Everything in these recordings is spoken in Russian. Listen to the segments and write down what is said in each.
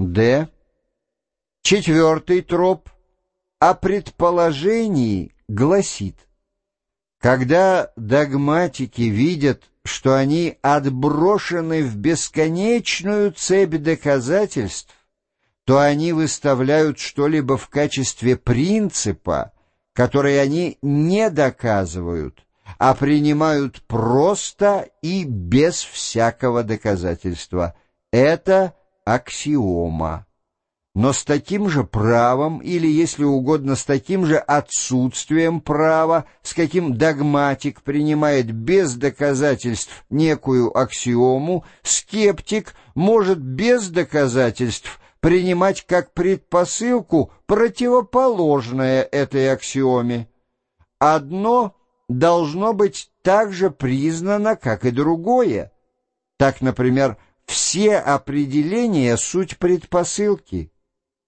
Д. Четвертый троп о предположении гласит, когда догматики видят, что они отброшены в бесконечную цепь доказательств, то они выставляют что-либо в качестве принципа, который они не доказывают, а принимают просто и без всякого доказательства. Это аксиома. Но с таким же правом, или, если угодно, с таким же отсутствием права, с каким догматик принимает без доказательств некую аксиому, скептик может без доказательств принимать как предпосылку противоположное этой аксиоме. Одно должно быть так же признано, как и другое. Так, например, все определения — суть предпосылки.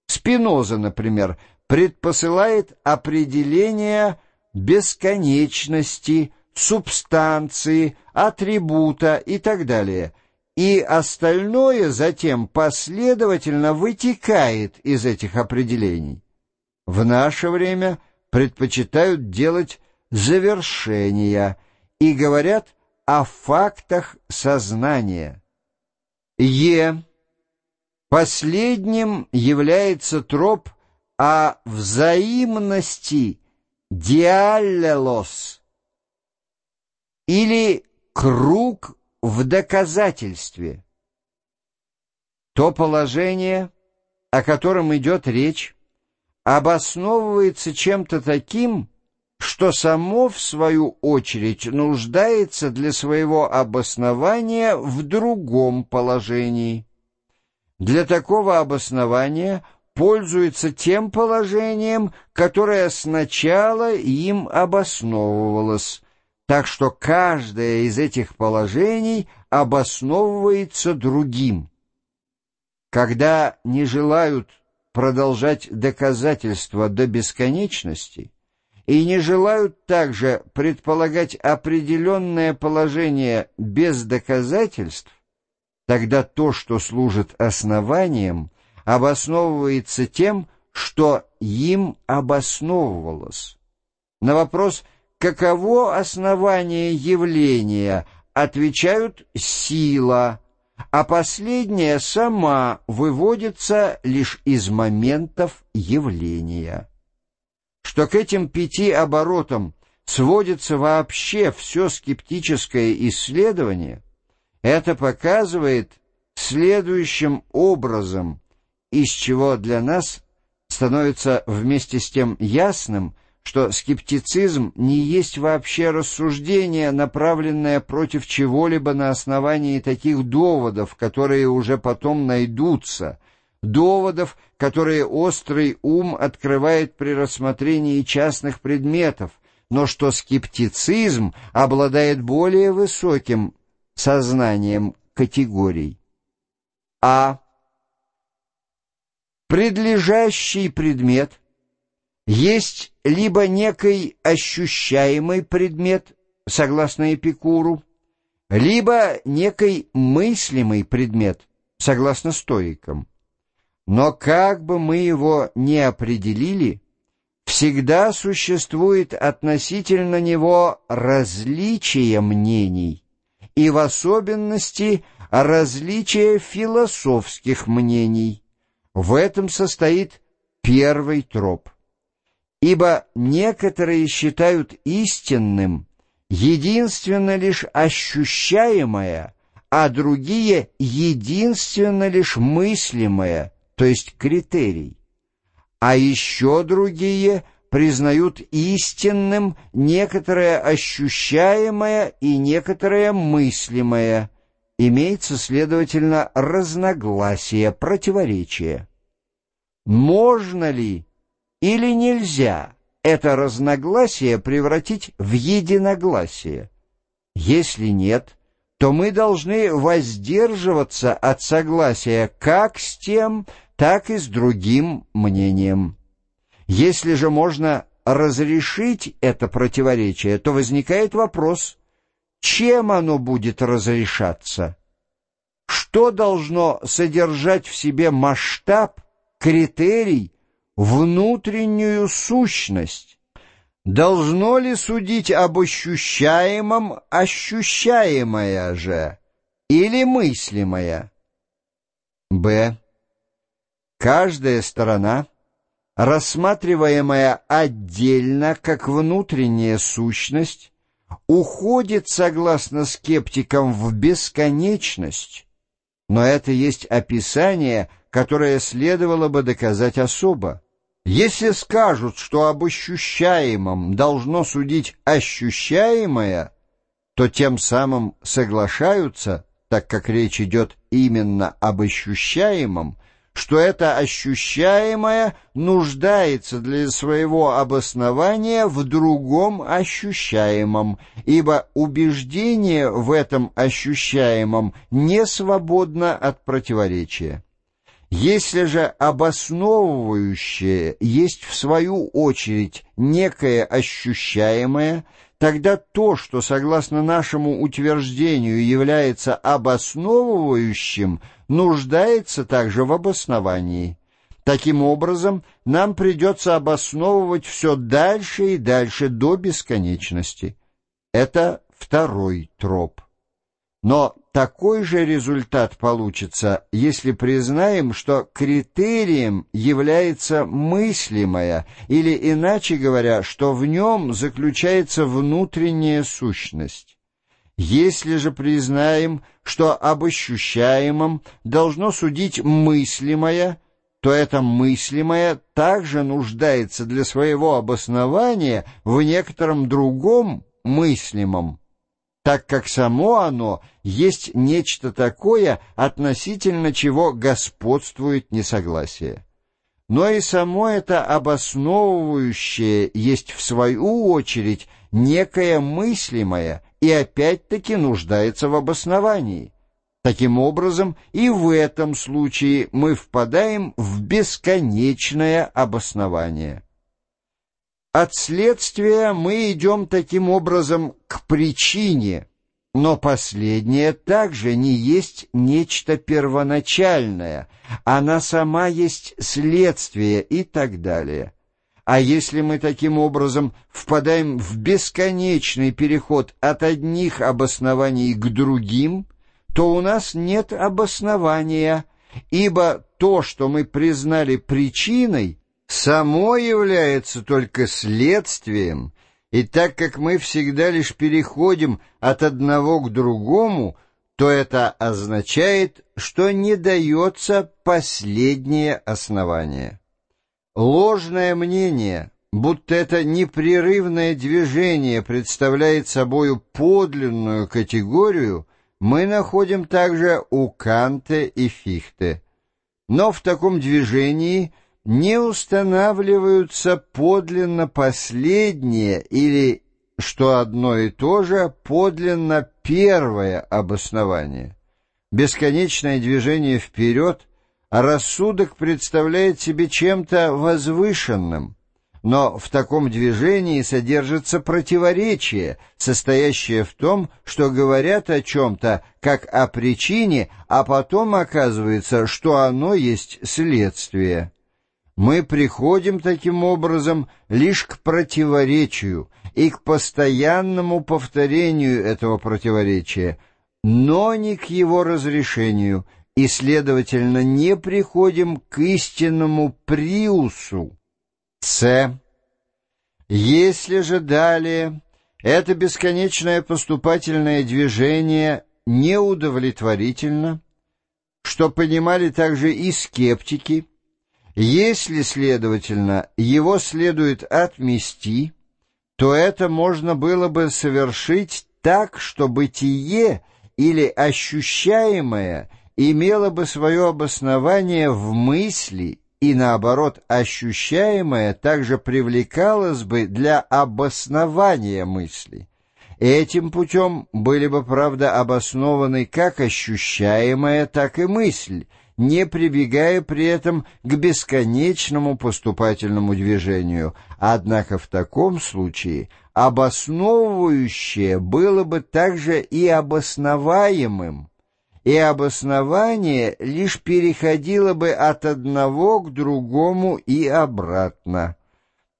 Спиноза, например, предпосылает определение бесконечности, субстанции, атрибута и так далее, и остальное затем последовательно вытекает из этих определений. В наше время предпочитают делать завершения и говорят о фактах сознания. Е. Последним является троп о взаимности диаллелос или круг в доказательстве. То положение, о котором идет речь, обосновывается чем-то таким, что само, в свою очередь, нуждается для своего обоснования в другом положении. Для такого обоснования пользуется тем положением, которое сначала им обосновывалось, так что каждое из этих положений обосновывается другим. Когда не желают продолжать доказательства до бесконечности и не желают также предполагать определенное положение без доказательств, тогда то, что служит основанием, обосновывается тем, что им обосновывалось. На вопрос каково основание явления, отвечают «сила», а последняя сама выводится лишь из моментов явления. Что к этим пяти оборотам сводится вообще все скептическое исследование, это показывает следующим образом, из чего для нас становится вместе с тем ясным, что скептицизм не есть вообще рассуждение, направленное против чего-либо на основании таких доводов, которые уже потом найдутся, доводов, которые острый ум открывает при рассмотрении частных предметов, но что скептицизм обладает более высоким сознанием категорий. А. Предлежащий предмет есть либо некий ощущаемый предмет, согласно Эпикуру, либо некий мыслимый предмет, согласно стоикам. Но как бы мы его ни определили, всегда существует относительно него различие мнений, и в особенности различие философских мнений. В этом состоит первый троп ибо некоторые считают истинным единственно лишь ощущаемое, а другие единственно лишь мыслимое, то есть критерий. А еще другие признают истинным некоторое ощущаемое и некоторое мыслимое. Имеется, следовательно, разногласие, противоречие. Можно ли или нельзя это разногласие превратить в единогласие? Если нет, то мы должны воздерживаться от согласия как с тем, так и с другим мнением. Если же можно разрешить это противоречие, то возникает вопрос, чем оно будет разрешаться? что должно содержать в себе масштаб, критерий, внутреннюю сущность? Должно ли судить об ощущаемом ощущаемое же или мыслимое? Б. Каждая сторона, рассматриваемая отдельно как внутренняя сущность, уходит, согласно скептикам, в бесконечность, но это есть описание, которое следовало бы доказать особо. Если скажут, что об ощущаемом должно судить ощущаемое, то тем самым соглашаются, так как речь идет именно об ощущаемом, что это ощущаемое нуждается для своего обоснования в другом ощущаемом, ибо убеждение в этом ощущаемом не свободно от противоречия. Если же обосновывающее есть в свою очередь некое ощущаемое, тогда то, что согласно нашему утверждению является обосновывающим, нуждается также в обосновании. Таким образом, нам придется обосновывать все дальше и дальше до бесконечности. Это второй троп. Но такой же результат получится, если признаем, что критерием является мыслимое, или, иначе говоря, что в нем заключается внутренняя сущность. Если же признаем, что об ощущаемом должно судить мыслимое, то это мыслимое также нуждается для своего обоснования в некотором другом мыслимом так как само оно есть нечто такое, относительно чего господствует несогласие. Но и само это обосновывающее есть в свою очередь некое мыслимое и опять-таки нуждается в обосновании. Таким образом, и в этом случае мы впадаем в бесконечное обоснование. От следствия мы идем таким образом к причине, но последняя также не есть нечто первоначальное, она сама есть следствие и так далее. А если мы таким образом впадаем в бесконечный переход от одних обоснований к другим, то у нас нет обоснования, ибо то, что мы признали причиной, само является только следствием, и так как мы всегда лишь переходим от одного к другому, то это означает, что не дается последнее основание. Ложное мнение, будто это непрерывное движение представляет собою подлинную категорию, мы находим также у Канта и Фихте. Но в таком движении – не устанавливаются подлинно последние или, что одно и то же, подлинно первое обоснование. Бесконечное движение вперед, а рассудок представляет себе чем-то возвышенным, но в таком движении содержится противоречие, состоящее в том, что говорят о чем-то как о причине, а потом оказывается, что оно есть следствие мы приходим таким образом лишь к противоречию и к постоянному повторению этого противоречия, но не к его разрешению, и, следовательно, не приходим к истинному приусу. С. Если же далее это бесконечное поступательное движение неудовлетворительно, что понимали также и скептики, если, следовательно, его следует отмести, то это можно было бы совершить так, что бытие или ощущаемое имело бы свое обоснование в мысли, и наоборот, ощущаемое также привлекалось бы для обоснования мысли. Этим путем были бы, правда, обоснованы как ощущаемое, так и мысль, не прибегая при этом к бесконечному поступательному движению. Однако в таком случае обосновывающее было бы также и обосноваемым, и обоснование лишь переходило бы от одного к другому и обратно.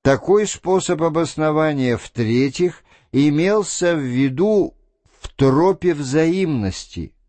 Такой способ обоснования, в-третьих, имелся в виду в тропе взаимности –